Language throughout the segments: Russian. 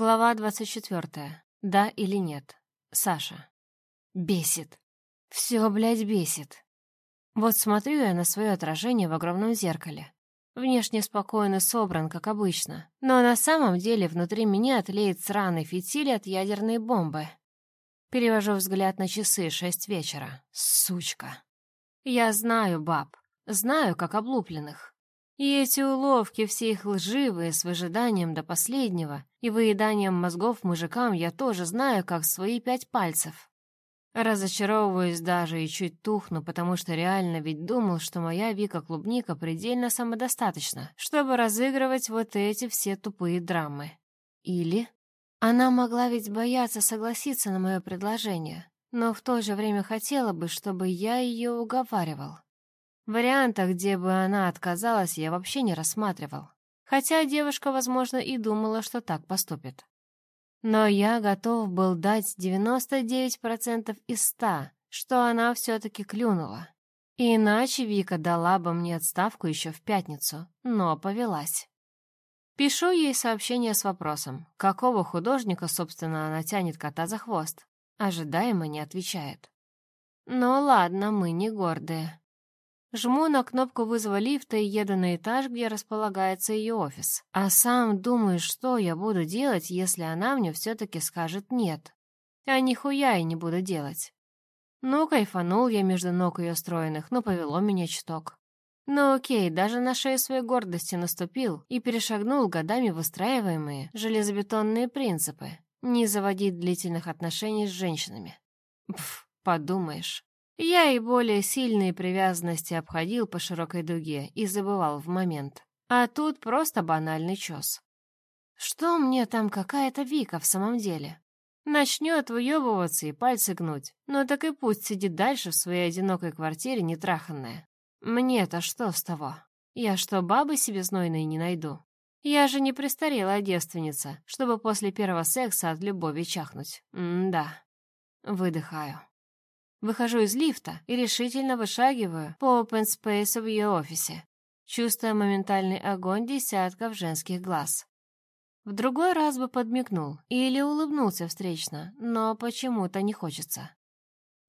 Глава 24. Да или нет? Саша. Бесит. Все, блядь, бесит. Вот смотрю я на свое отражение в огромном зеркале. Внешне спокойно собран, как обычно. Но на самом деле внутри меня тлеет сраный фитиль от ядерной бомбы. Перевожу взгляд на часы, шесть вечера. Сучка. Я знаю баб. Знаю, как облупленных. И эти уловки, все их лживые, с выжиданием до последнего и выеданием мозгов мужикам я тоже знаю, как свои пять пальцев. Разочаровываюсь даже и чуть тухну, потому что реально ведь думал, что моя Вика-клубника предельно самодостаточна, чтобы разыгрывать вот эти все тупые драмы. Или она могла ведь бояться согласиться на мое предложение, но в то же время хотела бы, чтобы я ее уговаривал. Варианта, где бы она отказалась, я вообще не рассматривал. Хотя девушка, возможно, и думала, что так поступит. Но я готов был дать 99% из 100, что она все-таки клюнула. Иначе Вика дала бы мне отставку еще в пятницу, но повелась. Пишу ей сообщение с вопросом, какого художника, собственно, она тянет кота за хвост. Ожидаемо не отвечает. Ну ладно, мы не гордые. Жму на кнопку вызова лифта и еду на этаж, где располагается ее офис. А сам думаю, что я буду делать, если она мне все-таки скажет «нет». А нихуя и не буду делать. Ну, кайфанул я между ног ее стройных, но повело меня чуток. Ну окей, даже на шею своей гордости наступил и перешагнул годами выстраиваемые железобетонные принципы. Не заводить длительных отношений с женщинами. Пф, подумаешь. Я и более сильные привязанности обходил по широкой дуге и забывал в момент. А тут просто банальный чес. Что мне там какая-то Вика в самом деле? Начнет выебываться и пальцы гнуть. Ну так и пусть сидит дальше в своей одинокой квартире нетраханная. Мне-то что с того? Я что, бабы себе знойной не найду? Я же не престарелая девственница, чтобы после первого секса от любови чахнуть. М-да. Выдыхаю. Выхожу из лифта и решительно вышагиваю по open space в ее офисе, чувствуя моментальный огонь десятков женских глаз. В другой раз бы подмигнул или улыбнулся встречно, но почему-то не хочется.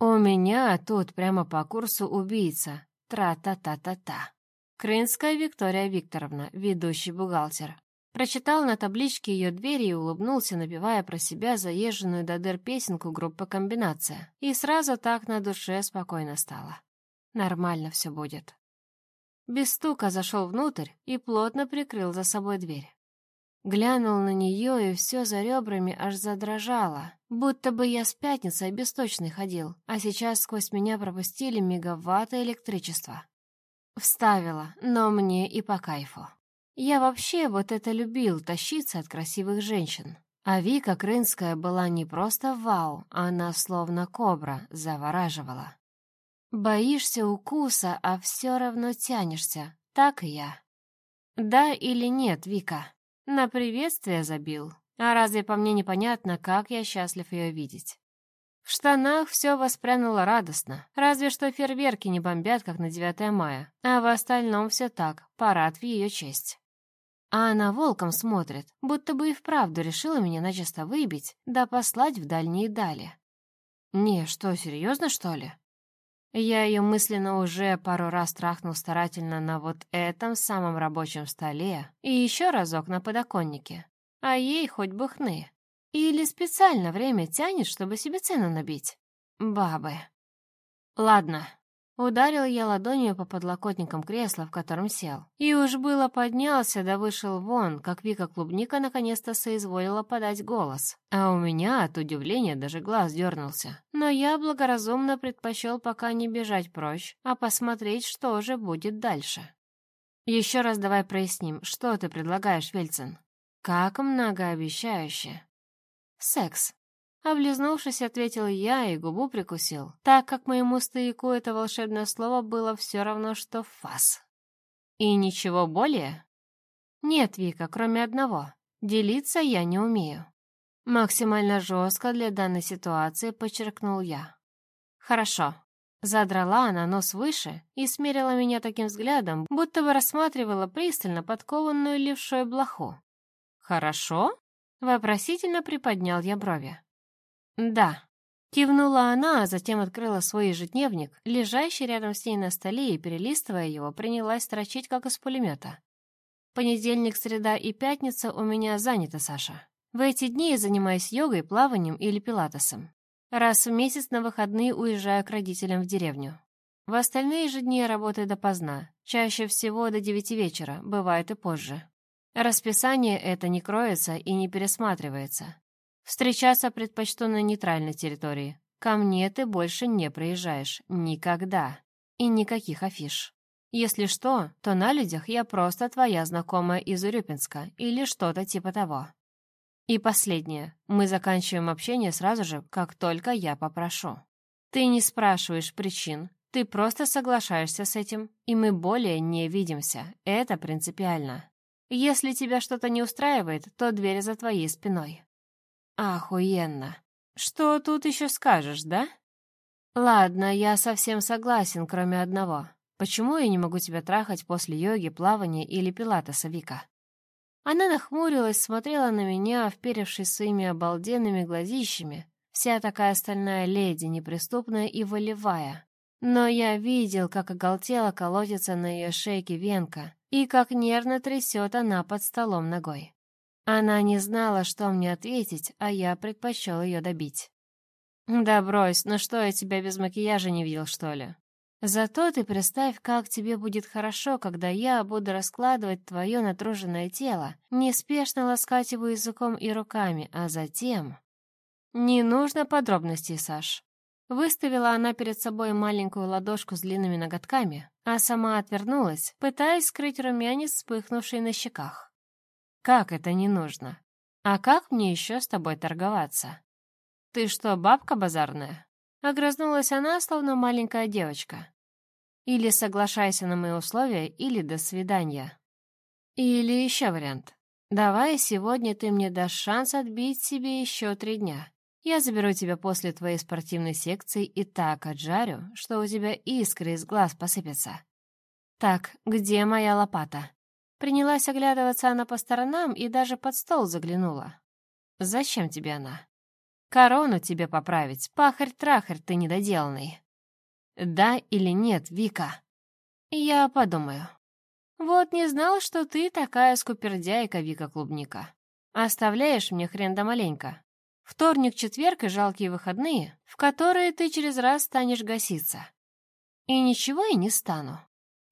У меня тут прямо по курсу убийца. Тра-та-та-та-та. Крынская Виктория Викторовна, ведущий бухгалтер. Прочитал на табличке ее двери и улыбнулся, напевая про себя заезженную до дыр песенку группы «Комбинация». И сразу так на душе спокойно стало. Нормально все будет. Без стука зашел внутрь и плотно прикрыл за собой дверь. Глянул на нее, и все за ребрами аж задрожало, будто бы я с пятницы обесточный ходил, а сейчас сквозь меня пропустили мегаватты электричества. Вставила, но мне и по кайфу. Я вообще вот это любил, тащиться от красивых женщин. А Вика Крынская была не просто вау, она словно кобра завораживала. Боишься укуса, а все равно тянешься, так и я. Да или нет, Вика? На приветствие забил. А разве по мне непонятно, как я счастлив ее видеть? В штанах все воспрянуло радостно, разве что фейерверки не бомбят, как на 9 мая, а в остальном все так, парад в ее честь. А она волком смотрит, будто бы и вправду решила меня начисто выбить, да послать в дальние дали. Не, что, серьезно, что ли? Я ее мысленно уже пару раз трахнул старательно на вот этом самом рабочем столе и еще разок на подоконнике. А ей хоть бы хны. Или специально время тянет, чтобы себе цену набить. Бабы. Ладно, Ударил я ладонью по подлокотникам кресла, в котором сел. И уж было поднялся да вышел вон, как Вика Клубника наконец-то соизволила подать голос. А у меня от удивления даже глаз дернулся. Но я благоразумно предпочел пока не бежать прочь, а посмотреть, что же будет дальше. Еще раз давай проясним, что ты предлагаешь, Вельцин? Как многообещающе. Секс. Облизнувшись, ответил я и губу прикусил, так как моему стояку это волшебное слово было все равно, что фас. И ничего более? Нет, Вика, кроме одного. Делиться я не умею. Максимально жестко для данной ситуации подчеркнул я. Хорошо. Задрала она нос выше и смерила меня таким взглядом, будто бы рассматривала пристально подкованную левшой блоху. «Хорошо?» Вопросительно приподнял я брови. «Да», — кивнула она, а затем открыла свой ежедневник, лежащий рядом с ней на столе, и, перелистывая его, принялась строчить, как из пулемета. «Понедельник, среда и пятница у меня заняты, Саша. В эти дни я занимаюсь йогой, плаванием или пилатесом. Раз в месяц на выходные уезжаю к родителям в деревню. В остальные же дни я работаю допоздна, чаще всего до девяти вечера, бывает и позже. Расписание это не кроется и не пересматривается. Встречаться предпочту на нейтральной территории. Ко мне ты больше не проезжаешь. Никогда. И никаких афиш. Если что, то на людях я просто твоя знакомая из Урюпинска или что-то типа того. И последнее. Мы заканчиваем общение сразу же, как только я попрошу. Ты не спрашиваешь причин, ты просто соглашаешься с этим, и мы более не видимся. Это принципиально. Если тебя что-то не устраивает, то дверь за твоей спиной. Охуенно. Что тут еще скажешь, да? Ладно, я совсем согласен, кроме одного. Почему я не могу тебя трахать после йоги, плавания или пилатеса, Вика? Она нахмурилась, смотрела на меня, вперевшись своими обалденными глазищами, вся такая стальная леди, неприступная и волевая. Но я видел, как оголтело колотится на ее шейке венка и как нервно трясет она под столом ногой. Она не знала, что мне ответить, а я предпочел ее добить. «Да брось, ну что, я тебя без макияжа не видел, что ли?» Зато ты представь, как тебе будет хорошо, когда я буду раскладывать твое натруженное тело, неспешно ласкать его языком и руками, а затем... Не нужно подробностей, Саш. Выставила она перед собой маленькую ладошку с длинными ноготками, а сама отвернулась, пытаясь скрыть румянец, вспыхнувший на щеках. «Как это не нужно? А как мне еще с тобой торговаться? Ты что, бабка базарная?» Огрызнулась она, словно маленькая девочка. «Или соглашайся на мои условия, или до свидания». Или еще вариант. «Давай сегодня ты мне дашь шанс отбить себе еще три дня. Я заберу тебя после твоей спортивной секции и так отжарю, что у тебя искры из глаз посыпятся. Так, где моя лопата? Принялась оглядываться она по сторонам и даже под стол заглянула. Зачем тебе она? Корону тебе поправить, пахарь-трахарь ты недоделанный. Да или нет, Вика? Я подумаю. Вот не знал, что ты такая скупердяйка, Вика Клубника. Оставляешь мне хрен да маленько. Вторник, четверг и жалкие выходные, в которые ты через раз станешь гаситься. И ничего и не стану.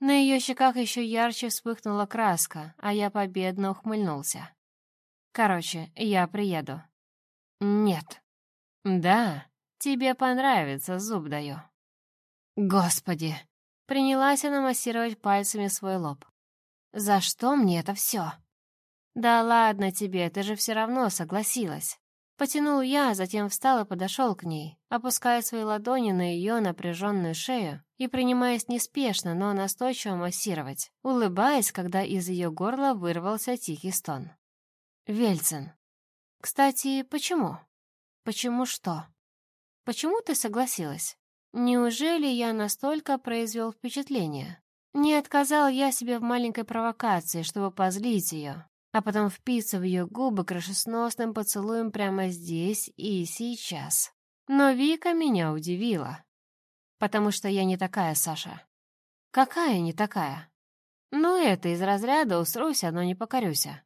На ее щеках еще ярче вспыхнула краска, а я победно ухмыльнулся. Короче, я приеду. Нет. Да, тебе понравится, зуб даю. Господи! Принялась она массировать пальцами свой лоб. За что мне это все? Да ладно тебе, ты же все равно согласилась. Потянул я, затем встал и подошел к ней, опуская свои ладони на ее напряженную шею и принимаясь неспешно, но настойчиво массировать, улыбаясь, когда из ее горла вырвался тихий стон. «Вельцин. Кстати, почему? Почему что? Почему ты согласилась? Неужели я настолько произвел впечатление? Не отказал я себе в маленькой провокации, чтобы позлить ее, а потом впиться в ее губы крышесносным поцелуем прямо здесь и сейчас. Но Вика меня удивила. Потому что я не такая, Саша. Какая не такая? Ну, это из разряда «усруся, но не покорюся».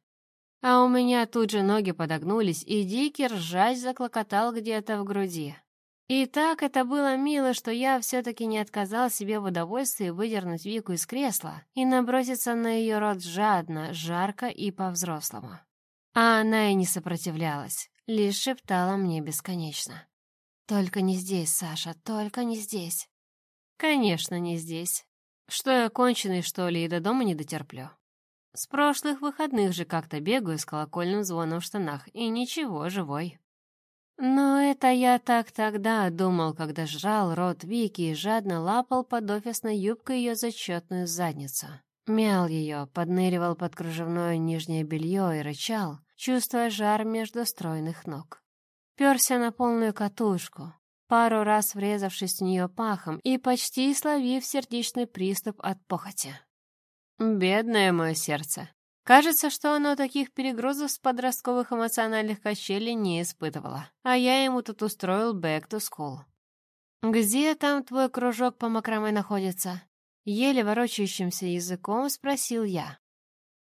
А у меня тут же ноги подогнулись, и дикий ржач заклокотал где-то в груди. И так это было мило, что я все-таки не отказал себе в удовольствии выдернуть Вику из кресла и наброситься на ее рот жадно, жарко и по-взрослому. А она и не сопротивлялась, лишь шептала мне бесконечно. «Только не здесь, Саша, только не здесь». «Конечно, не здесь. Что я конченый, что ли, и до дома не дотерплю?» С прошлых выходных же как-то бегаю с колокольным звоном в штанах, и ничего, живой. Но это я так тогда думал, когда жрал рот Вики и жадно лапал под офисной юбкой ее зачетную задницу. Мял ее, подныривал под кружевное нижнее белье и рычал, чувствуя жар между стройных ног. Перся на полную катушку, пару раз врезавшись в нее пахом и почти словив сердечный приступ от похоти. «Бедное мое сердце!» Кажется, что оно таких перегрузов с подростковых эмоциональных качелей не испытывало. А я ему тут устроил back to school. «Где там твой кружок по макраме находится?» Еле ворочающимся языком спросил я.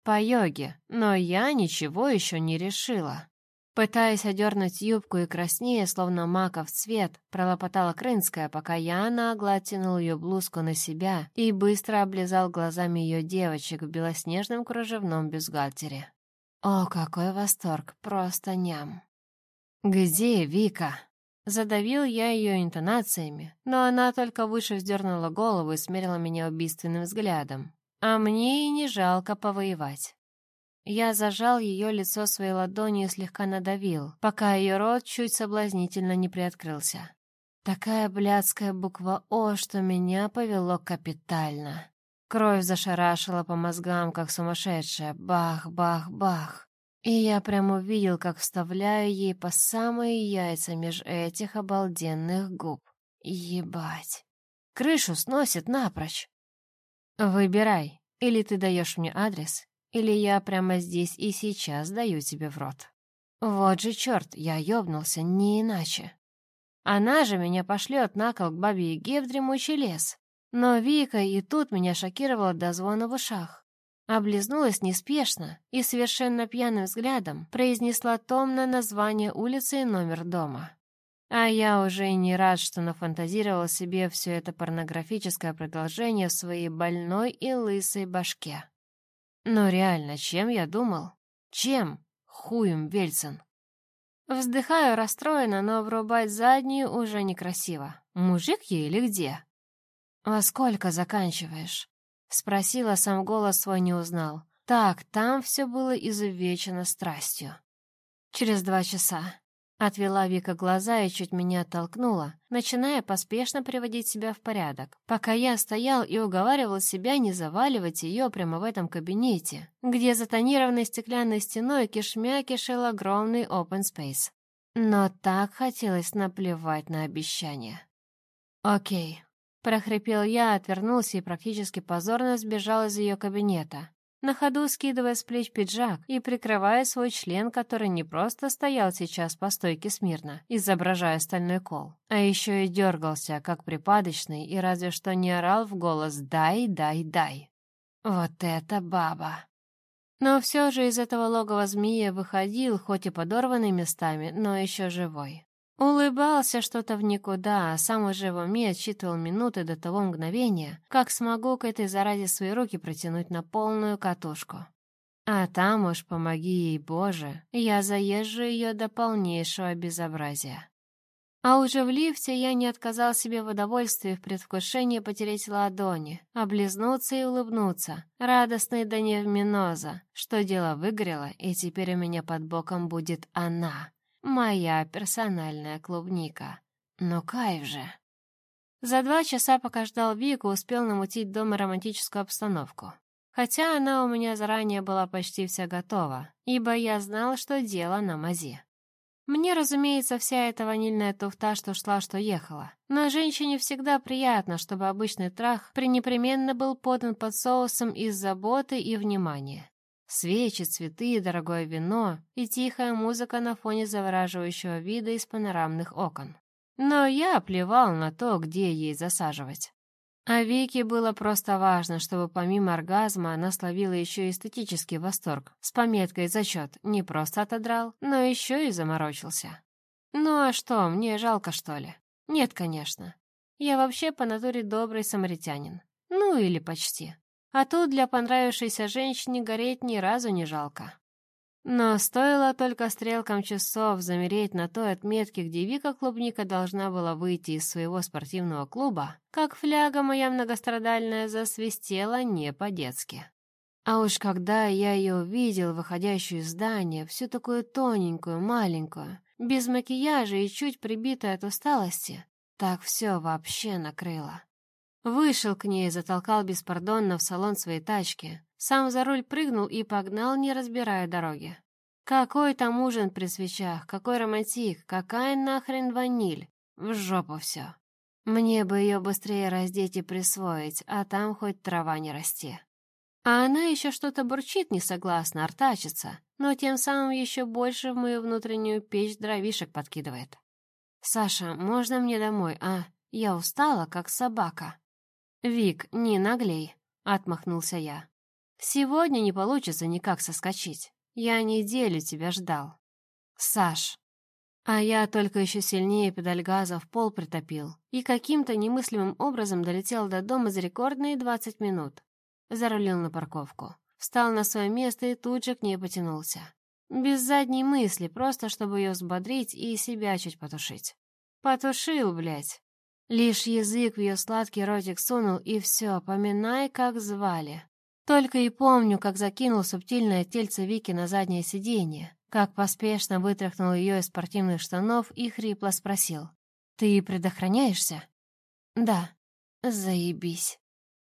«По йоге, но я ничего еще не решила». Пытаясь одернуть юбку и краснее, словно маков цвет, пролопотала Крынская, пока я нагло оттянул ее блузку на себя и быстро облизал глазами ее девочек в белоснежном кружевном бюстгальтере. О, какой восторг, просто ням. «Где Вика?» Задавил я ее интонациями, но она только выше вздернула голову и смерила меня убийственным взглядом. А мне и не жалко повоевать. Я зажал ее лицо своей ладонью и слегка надавил, пока ее рот чуть соблазнительно не приоткрылся. Такая блядская буква «О», что меня повело капитально. Кровь зашарашила по мозгам, как сумасшедшая. Бах, бах, бах. И я прямо увидел, как вставляю ей по самые яйца меж этих обалденных губ. Ебать. Крышу сносит напрочь. Выбирай, или ты даешь мне адрес, или я прямо здесь и сейчас даю тебе в рот. Вот же черт, я ёбнулся, не иначе. Она же меня пошлет на кол к бабе Яге в дремучий лес. Но Вика и тут меня шокировала до звона в ушах. Облизнулась неспешно и совершенно пьяным взглядом произнесла томно название улицы и номер дома. А я уже и не рад, что нафантазировал себе все это порнографическое продолжение в своей больной и лысой башке. Но реально, чем я думал? Чем? Хуем Вельсон. Вздыхаю расстроенно, но врубать заднюю уже некрасиво. Мужик ей или где? «Во сколько заканчиваешь?» Спросила, сам голос свой не узнал. Так, там все было изувечено страстью. Через два часа. Отвела Вика глаза и чуть меня оттолкнула, начиная поспешно приводить себя в порядок, пока я стоял и уговаривал себя не заваливать ее прямо в этом кабинете, где за тонированной стеклянной стеной кишмя кишел огромный open space. Но так хотелось наплевать на обещания. «Окей», — прохрипел я, отвернулся и практически позорно сбежал из ее кабинета, на ходу скидывая с плеч пиджак и прикрывая свой член, который не просто стоял сейчас по стойке смирно, изображая стальной кол, а еще и дергался, как припадочный, и разве что не орал в голос «дай, дай, дай». Вот это баба! Но все же из этого логова змея выходил, хоть и подорванный местами, но еще живой. Улыбался что-то в никуда, а сам уже в уме отсчитывал минуты до того мгновения, как смогу к этой заразе свои руки протянуть на полную катушку. А там уж, помоги ей, Боже, я заезжу ее до полнейшего безобразия. А уже в лифте я не отказал себе в удовольствии в предвкушении потереть ладони, облизнуться и улыбнуться, радостной до невминоза, что дело выгорело, и теперь у меня под боком будет она, Моя персональная клубника. Но кайф же. За два часа, пока ждал Вику, успел намутить дома романтическую обстановку. Хотя она у меня заранее была почти вся готова, ибо я знал, что дело на мази. Мне, разумеется, вся эта ванильная туфта, что шла, что ехала. Но женщине всегда приятно, чтобы обычный трах пренепременно был подан под соусом из заботы и внимания. Свечи, цветы, дорогое вино и тихая музыка на фоне завораживающего вида из панорамных окон. Но я плевал на то, где ей засаживать. А Вике было просто важно, чтобы помимо оргазма она словила еще эстетический восторг с пометкой «Зачет» не просто отодрал, но еще и заморочился. Ну а что, мне жалко, что ли? Нет, конечно. Я вообще по натуре добрый самаритянин. Ну или почти. А тут для понравившейся женщине гореть ни разу не жалко. Но стоило только стрелкам часов замереть на той отметке, где Вика Клубника должна была выйти из своего спортивного клуба, как фляга моя многострадальная засвистела не по-детски. А уж когда я ее увидел, выходящую из здания, всю такую тоненькую, маленькую, без макияжа и чуть прибитая от усталости, так все вообще накрыло. Вышел к ней, затолкал беспардонно в салон своей тачки. Сам за руль прыгнул и погнал, не разбирая дороги. Какой там ужин при свечах, какой романтик, какая нахрен ваниль. В жопу все. Мне бы ее быстрее раздеть и присвоить, а там хоть трава не расти. А она еще что-то бурчит несогласно, артачится, но тем самым еще больше в мою внутреннюю печь дровишек подкидывает. «Саша, можно мне домой, а? Я устала, как собака». «Вик, не наглей», — отмахнулся я. «Сегодня не получится никак соскочить. Я неделю тебя ждал». «Саш». А я только еще сильнее педаль газа в пол притопил и каким-то немыслимым образом долетел до дома за рекордные 20 минут. Зарулил на парковку, встал на свое место и тут же к ней потянулся. Без задней мысли, просто чтобы ее взбодрить и себя чуть потушить. Потушил, блядь. Лишь язык в ее сладкий ротик сунул, и все, поминай, как звали. Только и помню, как закинул субтильное тельце Вики на заднее сиденье, как поспешно вытряхнул ее из спортивных штанов и хрипло спросил. «Ты предохраняешься?» «Да». «Заебись».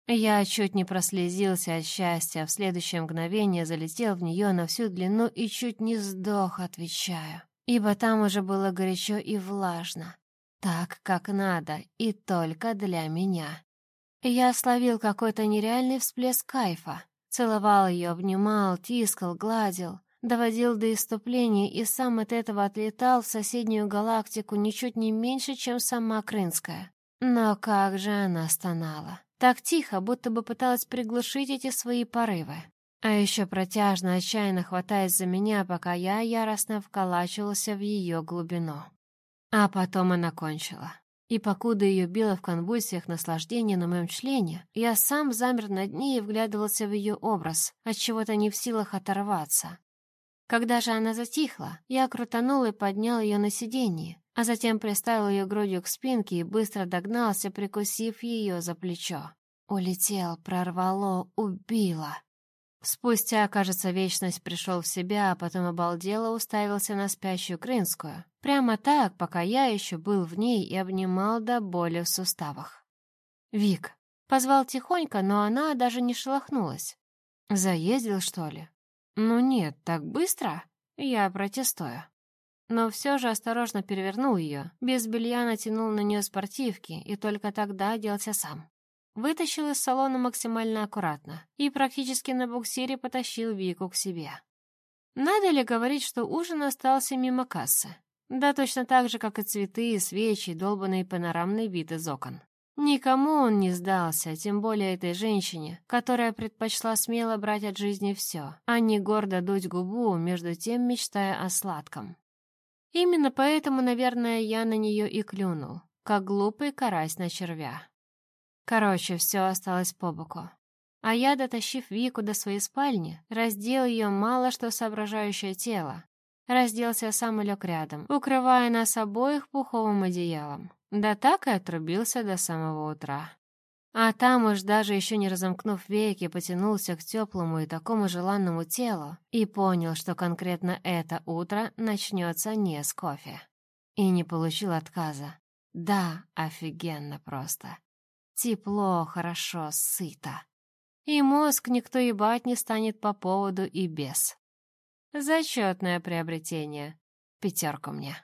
Я чуть не прослезился от счастья, в следующее мгновение залетел в нее на всю длину и чуть не сдох, отвечаю. Ибо там уже было горячо и влажно. Так, как надо, и только для меня. Я словил какой-то нереальный всплеск кайфа. Целовал ее, обнимал, тискал, гладил, доводил до иступления и сам от этого отлетал в соседнюю галактику ничуть не меньше, чем сама Крынская. Но как же она стонала. Так тихо, будто бы пыталась приглушить эти свои порывы. А еще протяжно, отчаянно хватаясь за меня, пока я яростно вколачивался в ее глубину. А потом она кончила. И покуда ее било в конвульсиях наслаждения на моем члене, я сам замер над ней и вглядывался в ее образ, от чего-то не в силах оторваться. Когда же она затихла, я крутанул и поднял ее на сиденье, а затем приставил ее грудью к спинке и быстро догнался, прикусив ее за плечо. Улетел, прорвало, убило. Спустя, кажется, вечность пришел в себя, а потом обалдело уставился на спящую Крынскую. Прямо так, пока я еще был в ней и обнимал до боли в суставах. «Вик». Позвал тихонько, но она даже не шелохнулась. «Заездил, что ли?» «Ну нет, так быстро?» Я протестую но все же осторожно перевернул ее, без белья натянул на нее спортивки и только тогда оделся сам. Вытащил из салона максимально аккуратно и практически на буксире потащил Вику к себе. Надо ли говорить, что ужин остался мимо кассы? Да точно так же, как и цветы, свечи, долбанный панорамный вид из окон. Никому он не сдался, тем более этой женщине, которая предпочла смело брать от жизни все, а не гордо дуть губу, между тем мечтая о сладком. Именно поэтому, наверное, я на нее и клюнул, как глупый карась на червя. Короче, все осталось по боку. А я, дотащив Вику до своей спальни, раздел ее мало что соображающее тело. Разделся сам и лег рядом, укрывая нас обоих пуховым одеялом. Да так и отрубился до самого утра. А там уж даже еще не разомкнув веки, потянулся к теплому и такому желанному телу и понял, что конкретно это утро начнется не с кофе. И не получил отказа. Да, офигенно просто. Тепло, хорошо, сыто. И мозг никто ебать не станет по поводу и без. Зачетное приобретение. Пятерку мне.